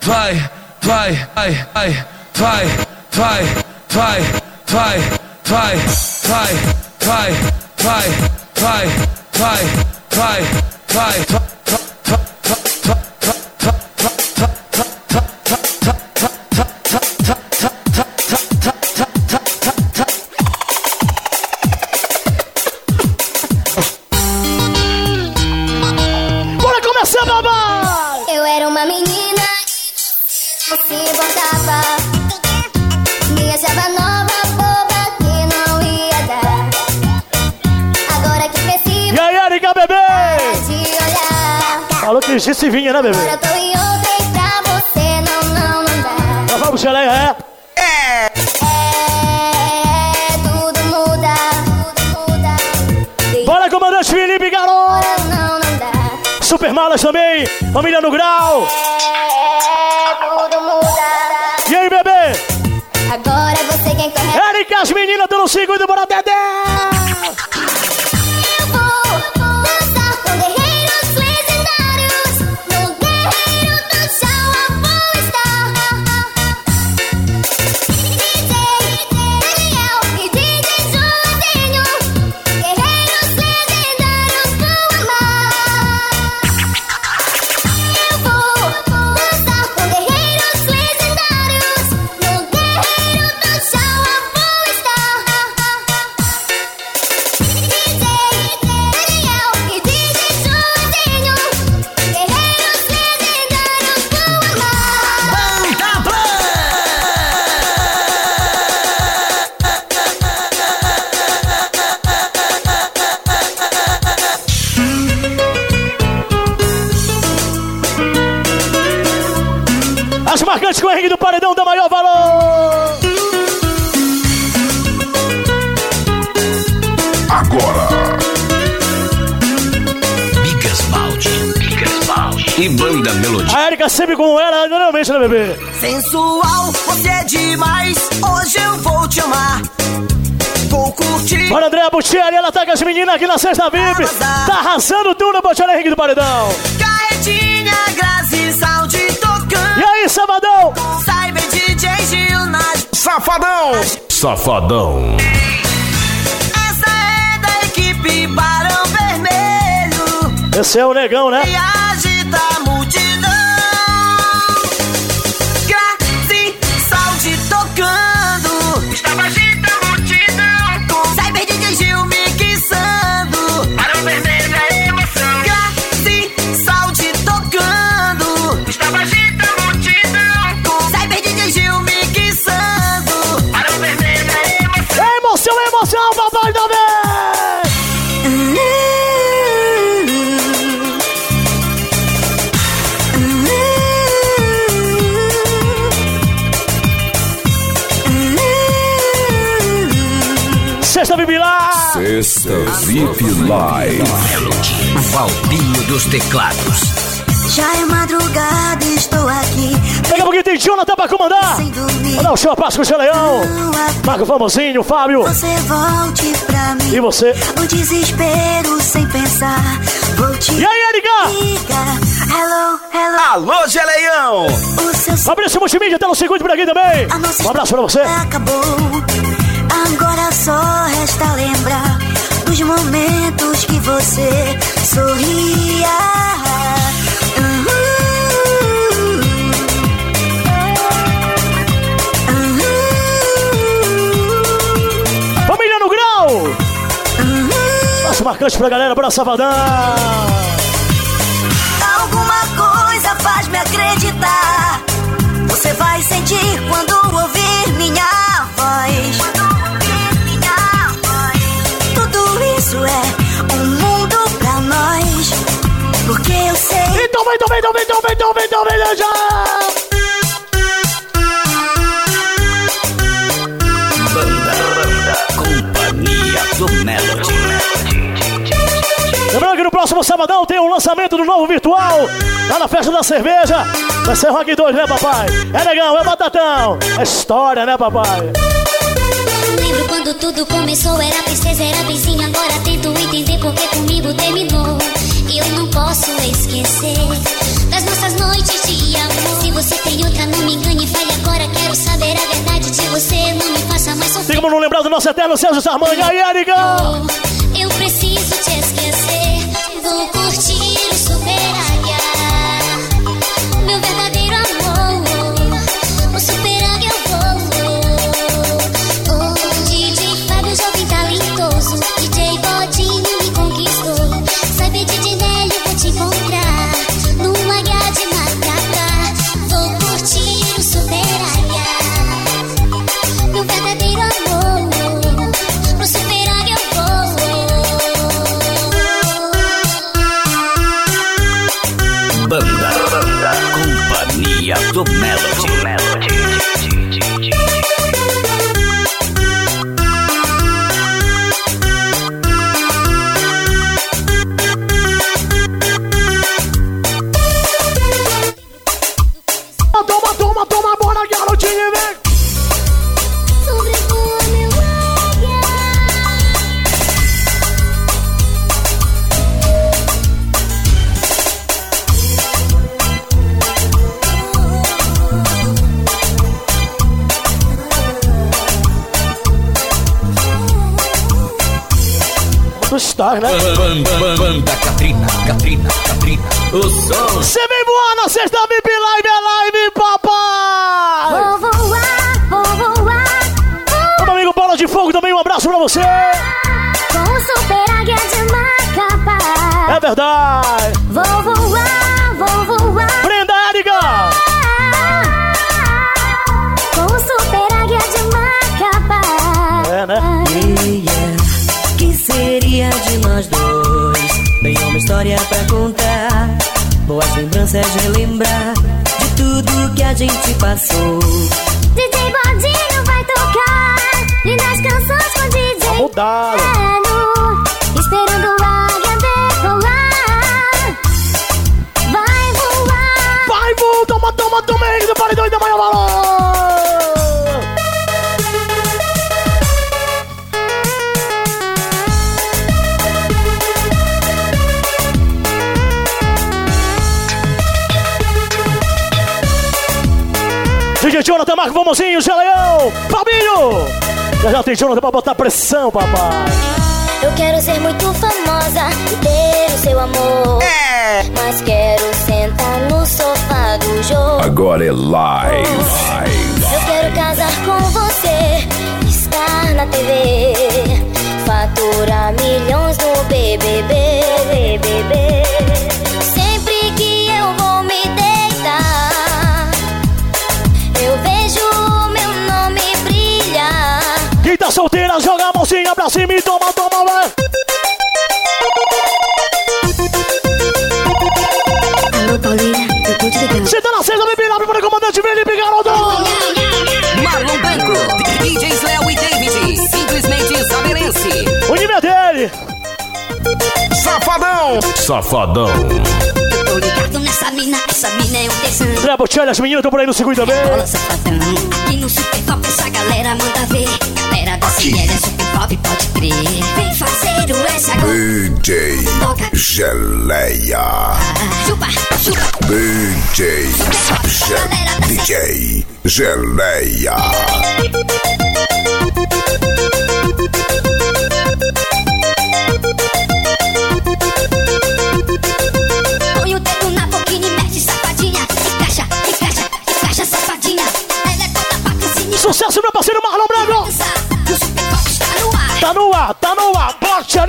vai, vai, vai, vai, vai, vai, vai, vai, vai, vai, vai, vai, vai, vai, vai, vai, vai. Disse vinha, né, bebê? Agora eu tô em outra e pra você não, não, não dá. Então vamos, geleia, é? É. É, tudo muda, tudo muda. Bora, comandante Felipe Garoto! Não, não dá. Super malas também, família no grau. É, tudo muda. E aí, bebê? Agora é você quem corre. Erika, as meninas estão no segundo, bora, Dedé! Sempre como era normalmente, né, bebê? Sensual, você é demais. Hoje eu vou te amar. Vou curtir. Bora, André Butieri, ela tá com as meninas aqui na sexta VIP. Tá arrasando tudo na Butieri Henrique do Paredão. Carretinha, Grazi, Salde tocando. E aí, Sabadão? Saiba DJ Gil nas... Safadão. Safadão. Essa é da equipe Barão Vermelho. Esse é o negão, né? VIP Live. Valpinho dos teclados. Já é madrugada, estou aqui. Daqui a pouquinho tem Jonathan pra comandar. Vou dar o show Páscoa com o Leão. Marco Famosinho, Fábio. Você volte pra mim. E você? O desespero sem pensar. Vou te e aí, Erika? Hello, hello. Alô, Geleião. Fabrício Multimídia tá no segundo por aqui também. Um abraço pra você. Acabou. Agora só resta lembrar dos momentos que você sorria. Família no grau! Passo marcante pra galera, pra Savadão! Alguma coisa faz me acreditar. Você vai sentir quando sei. Então vem, então vem, então vem, então vem, então vem, já! Banda, Companhia do Melody. Lembrando que no próximo sabadão tem o um lançamento do novo virtual lá na festa da cerveja. Vai ser Rock 2, né, papai? É legal, é batatão. É história, né, papai? Lembro quando tudo começou, era tristeza, era benzinho. Agora tento entender porque comigo terminou. Eu não posso esquecer das nossas noites de amor. Se você tem outra, não me engane, fale agora. Quero saber a verdade de você. Não me faça mais sofrer. Tem como não lembrar do nosso eterno Sérgio Sarmanha aí, Erika? Oh, Star, né? Banda, banda, banda, Katrina, Katrina, Katrina. O som. Você vem voar na sexta VIP Live, é live, papai! Vou voar, vou voar. Meu amigo Bola de Fogo também, um abraço pra você! Com o super águia de Macapá. É verdade! Boas lembranças relembrar de tudo que a gente passou. DJ Bodinho vai tocar. Lindas canções com DJ Mudado! Mano. Esperando a águia decolar. Vai voar. Vai, vou, toma, toma, toma, aí, do paredão e da maior valor! DJ Jonathan, Marco Famosinho, Zé Leão, Fabinho! Já já tem Jonathan pra botar pressão, papai! Eu quero ser muito famosa e ter o seu amor. É. Mas quero sentar no sofá do jogo. Agora é live. Eu quero casar com você, estar na TV, faturar milhões no BBB. BBB. Cima e toma, toma, vai! Você tá na sexta, bebê, lá para o comandante Felipe Garoto! Marlon Branco, DJs Léo e David, simplesmente isabelense. O nível é dele! Safadão. Safadão. Eu tô ligado nessa mina, essa mina é um tesão. André Bocelli, as meninas estão por aí no circuito também. Bola safadão. Aqui no Super Pop essa galera manda ver. Galera da Cinelha Super Pop pode crer. Vem fazer o S agora. DJ Geleia. Chupa, chupa. DJ Ge- DJ Geleia. Põe o dedo na boquinha e mexe safadinha. Encaixa, encaixa, encaixa safadinha. Ela é toda pacazinha. Sucesso, meu parceiro Marlon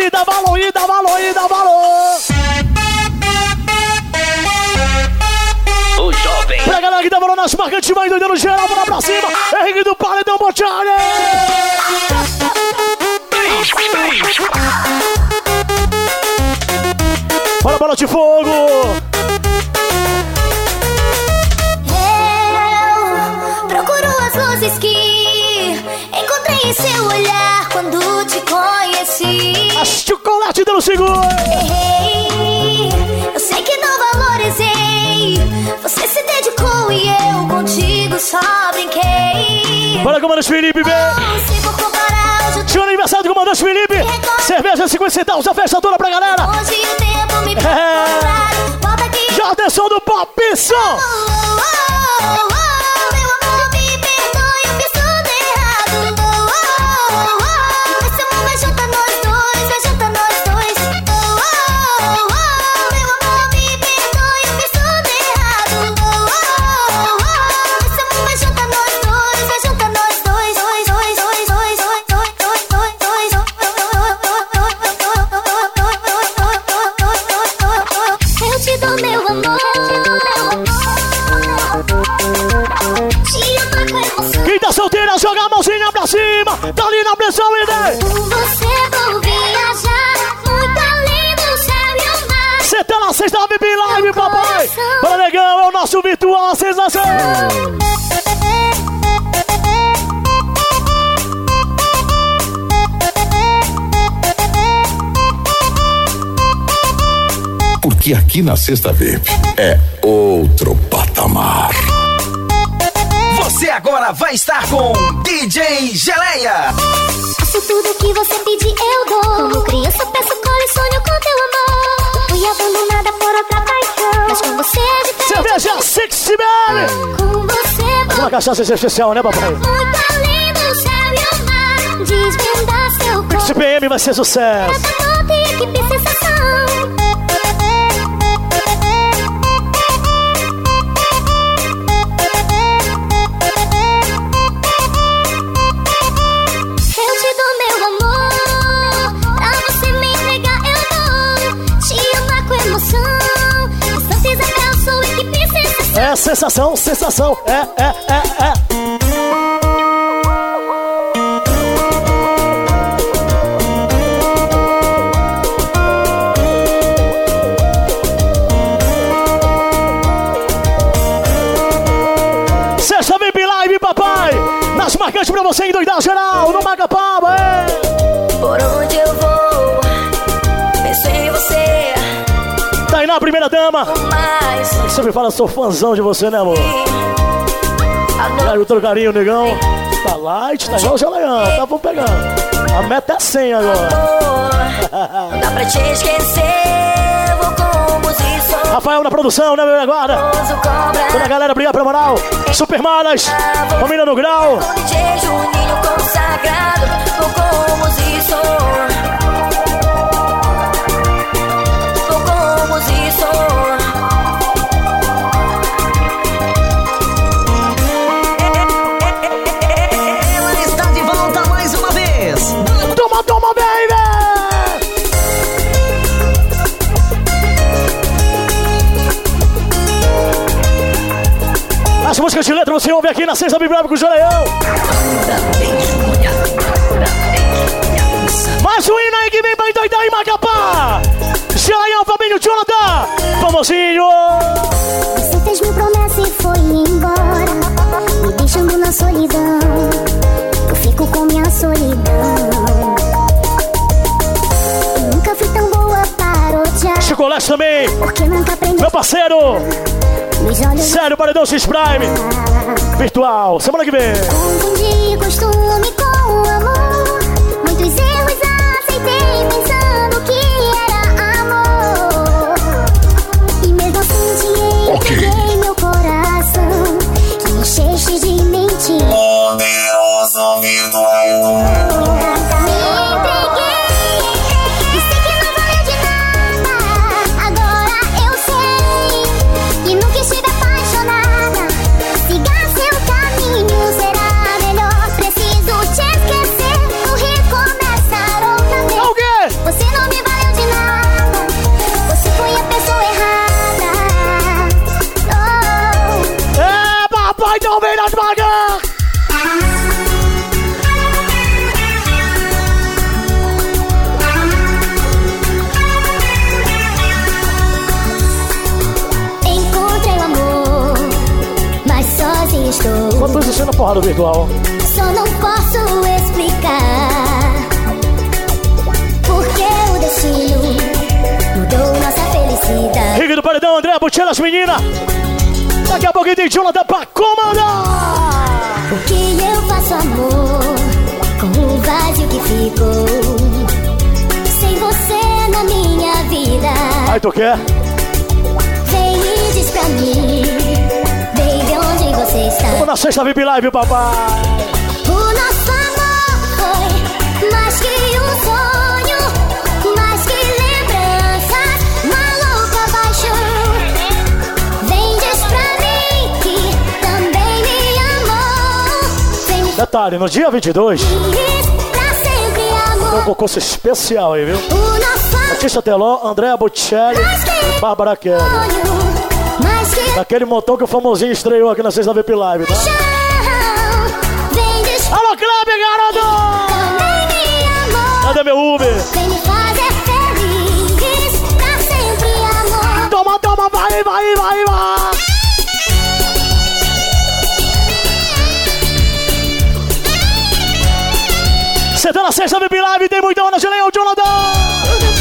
ali, dá valor, e dá valor, e dá valor! O jovem. Pra galera que dá valor nas marcantes, vai doidando geral, bora pra cima! Henrique do Paredão Bocelli! Bora, bola de fogo! Comandante Felipe, vem! O aniversário do comandante Felipe! Cerveja 50 centavos, a festa toda pra galera! hoje o tempo me É. atenção do Pop Som! Oh, oh, oh, Porque aqui na Sexta VIP é outro patamar. Você agora vai estar com DJ Geleia. Faço tudo que você pedir, eu dou. Como criança, peço colo e sonho com teu amor. Fui abandonada por outra paixão. Mas com você é diferente. Cerveja Sexy Belly. Com você vou Uma cachaça especial, né, papai? muito além do céu e o mar. Desvendar seu corpo. CPM vai ser sucesso. Cada nota e equipe sensação. Sensação. Sensação, sensação. É, é, é, é. Sexta VIP Live, papai! Nas marcantes pra você endoidar geral, no Magapaba, é! Por onde eu vou, dama. mas Sempre fala, sou fãzão de você, né, amor? a Aí, noite o outro carinho, negão. Tá light, tá igual o Geleão, tá bom pegando. A meta é 100 agora. não dá pra te esquecer. Vou com música, Rafael na produção, né, meu guarda? Toda a galera, obrigado pela moral. Super Malas, família no grau. Juninho consagrado, vou com música. As músicas de letra você ouve aqui na Sexta Bíblia com o Joleão. Mais um hino aí que vem pra endoidar em Macapá. Joleão, Fabinho, Jonathan. Famosinho. Você fez mil promessas e foi embora, me deixando na solidão. Eu fico com minha solidão. Eu nunca fui tão boa para odiar, Chocolate também. porque nunca aprendi Meu parceiro. Sério, Paredão X Prime. Virtual. Semana que vem. Confundi costume com amor. Muitos erros aceitei pensando que era amor. E mesmo assim te entreguei meu coração. Que encheste de mentira. Poderoso virtual. Porrada virtual? Só não posso explicar Porque o destino mudou nossa felicidade Rick do Paredão, André, Butiela, as meninas. Daqui a pouquinho tem Jonathan pra comandar. Porque eu faço amor com o vazio que ficou Sem você na minha vida Aí, tu quer? Vem e diz pra mim você está? Vamos na sexta VIP Live, papai. O nosso amor foi mais que um sonho, mais que lembranças, uma louca paixão. Vem diz pra mim que também me amou. Vem me Detalhe, no dia 22, diz pra sempre tem um concurso especial aí, viu? Artista Teló, André Bocelli Bárbara Kelly. Daquele montão que o famosinho estreou aqui na sexta VIP Live, tá? Alô, Kleber, garoto! Cadê meu Uber? Me fazer. Toma, toma, vai, vai, vai, vai! Você tá na sexta VIP Live, tem muita onda de Leão, Jonathan!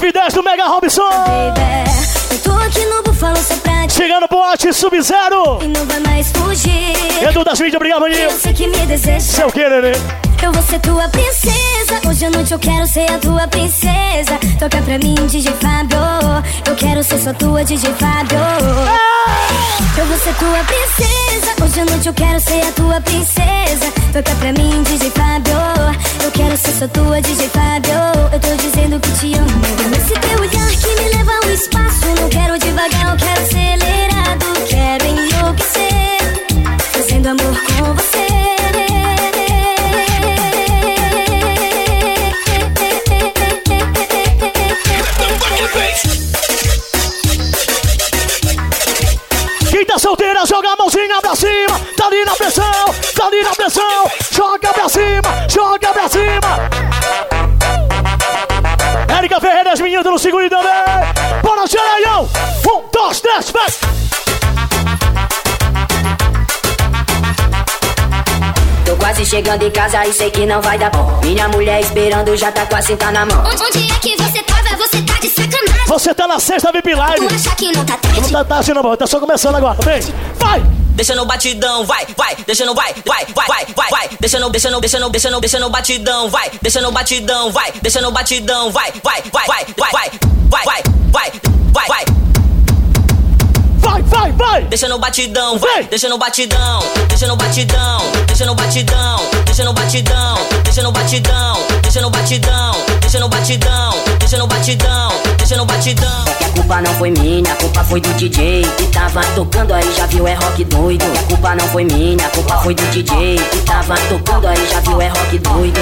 Fábio F10 do Mega Robson! baby. Eu tô aqui no bufalo só pra te. Chegando boate Sub-Zero! E não vai mais fugir. Edu das mídias, obrigado, maninho! Eu sei que me deseja. Seu que, nenê? Eu vou ser tua princesa. Hoje à noite eu quero ser a tua princesa. Toca pra mim, DJ Fábio. Eu quero ser só tua, DJ Fábio. Eu vou ser tua princesa. Hoje à noite eu quero ser a tua princesa. Toca pra mim, DJ Fábio. Quero ser só tua, DJ Fábio. Eu tô dizendo que te amo. Esse teu olhar que me leva ao espaço. Não quero devagar, eu quero acelerado. Quero enlouquecer. Chegando em casa e sei que não vai dar bom. Minha mulher esperando já tá com a cinta na mão. Onde, onde é que você tava? Você tá de sacanagem. Você tá na sexta VIP Live. Tu acha que não tá Não tarde? tá, tá assim não, mano. Tá só começando agora, vem. Vai. Deixa no batidão, vai, vai, deixa no vai, vai, vai, vai, vai, vai, deixa no, deixa no, deixa no, deixa no, deixa no batidão, vai, deixa no batidão, vai, deixa no batidão, vai, vai, vai, vai, vai, vai, vai, vai, vai, vai, vai. Vai, vai. Deixa no batidão, vai, Vem. deixa no batidão, deixa no batidão, deixa no batidão, deixa no batidão, deixa no batidão, deixa no batidão, deixa no batidão, deixa no batidão, deixa no batidão. É que a culpa não foi minha, a culpa foi do DJ que tava tocando aí, já viu, é rock doido. A culpa não foi minha, a culpa foi do DJ que tava tocando aí, já viu, é rock doido.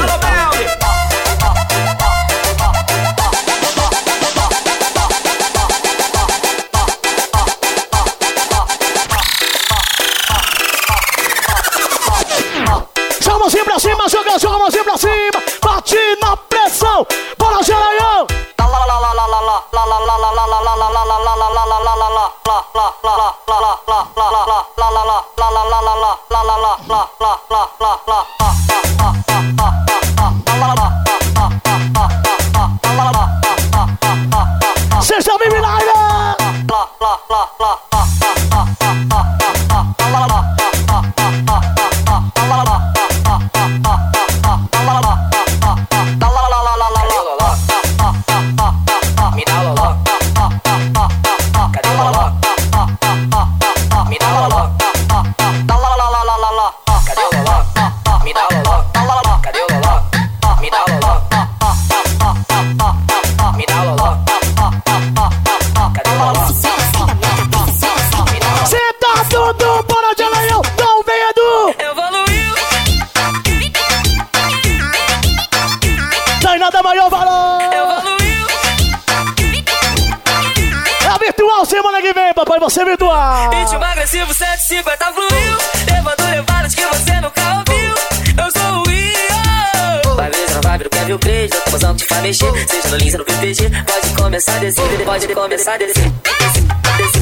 começar a descer, pode começar a descer.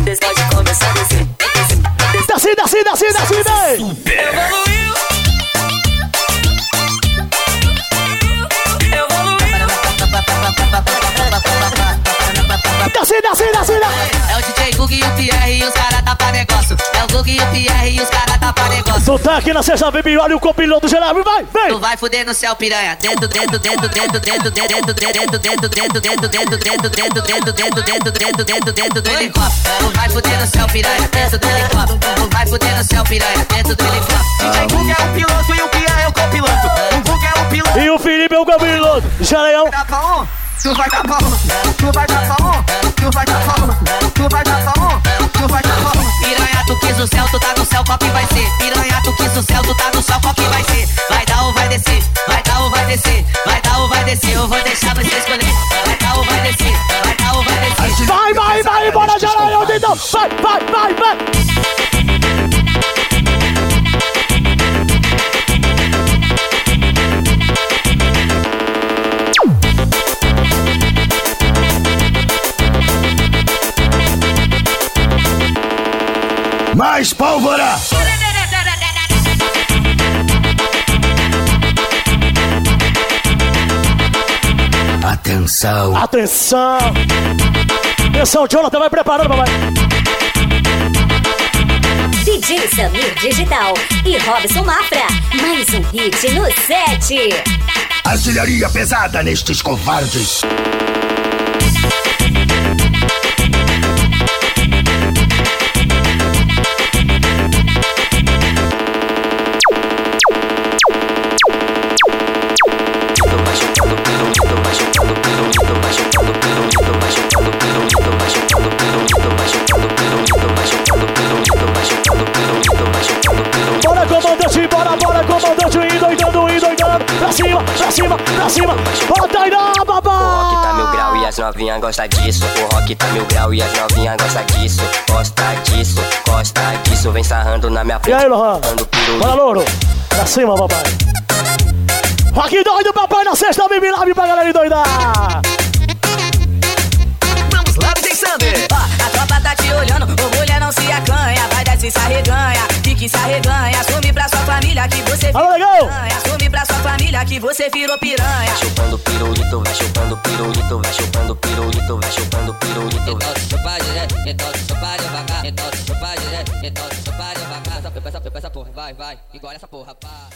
Desce, pode começar a descer. Desce, desce, desce, desce, desce. Super. Desce, desce, desce, desce. É o DJ Evoluiu e o Pierre e os caras tá pra negócio. É o Gug e o Pierre e os caras tá pra negócio. Tu tá aqui na sexta, baby, olha o copiloto geral, vai, vem! Tu vai fuder no céu, piranha. Dentro, dentro, dentro, dentro, dentro, dentro, dentro, dentro, dentro, dentro, dentro, dentro, dentro, dentro, dentro, dentro, dentro, dentro, dentro, dentro do helicóptero. Tu vai fuder no céu, piranha. Dentro do helicóptero. Tu vai fuder no céu, piranha. Dentro do helicóptero. DJ Gug é o piloto e o Pierre é o copiloto. O Gug é o piloto. E o Felipe é o copiloto. Jaleão. Tu vai dar pra um, tu vai dar pra um, tu vai dar pra um, tu vai dar um, tu vai dar pra um. Piranha, tu quis o céu, tu tá no céu, qual que vai ser? Piranha, tu quis o céu, tu tá no céu, qual que vai ser? Vai dar ou vai descer? Vai dar ou vai descer? Vai dar ou vai descer? Eu vou deixar você escolher. Vai dar ou vai descer? Vai dar ou vai descer? Vai, vai, vai, bora, Jaleão, então. Vai, vai, vai, vai. Mais pólvora! Atenção! Atenção! Atenção, Jonathan, vai preparando, papai. DJ Samir Digital e Robson Mafra. Mais um hit no set. Artilharia pesada nestes covardes! Pra cima, pra cima, pra cima. Bora, Tainá, O rock tá mil babá. grau e as novinhas gostam disso. O rock tá mil grau e as novinhas gostam disso. Gosta disso, gosta disso. Vem sarrando na minha E frente. aí, Lohan? Bora, louro. Pra cima, papai. Rock doido, papai, na sexta, Bibi Lab pra galera doidar. Vamos lá, DJ Sander. Ó, a tropa tá te olhando, ô mulher não se acanha. Vai desce, se arreganha, fique se arreganha. Assume pra sua família que você legal? piranha. Assume pra sua família que você virou piranha. Chupando pirulito, vai chupando pirulito, vai chupando pirulito, vai chupando pirulito. Então chupa direto, então chupa devagar, então chupa direto, então chupa devagar. Essa, porra, vai, vai, engole essa porra, pá.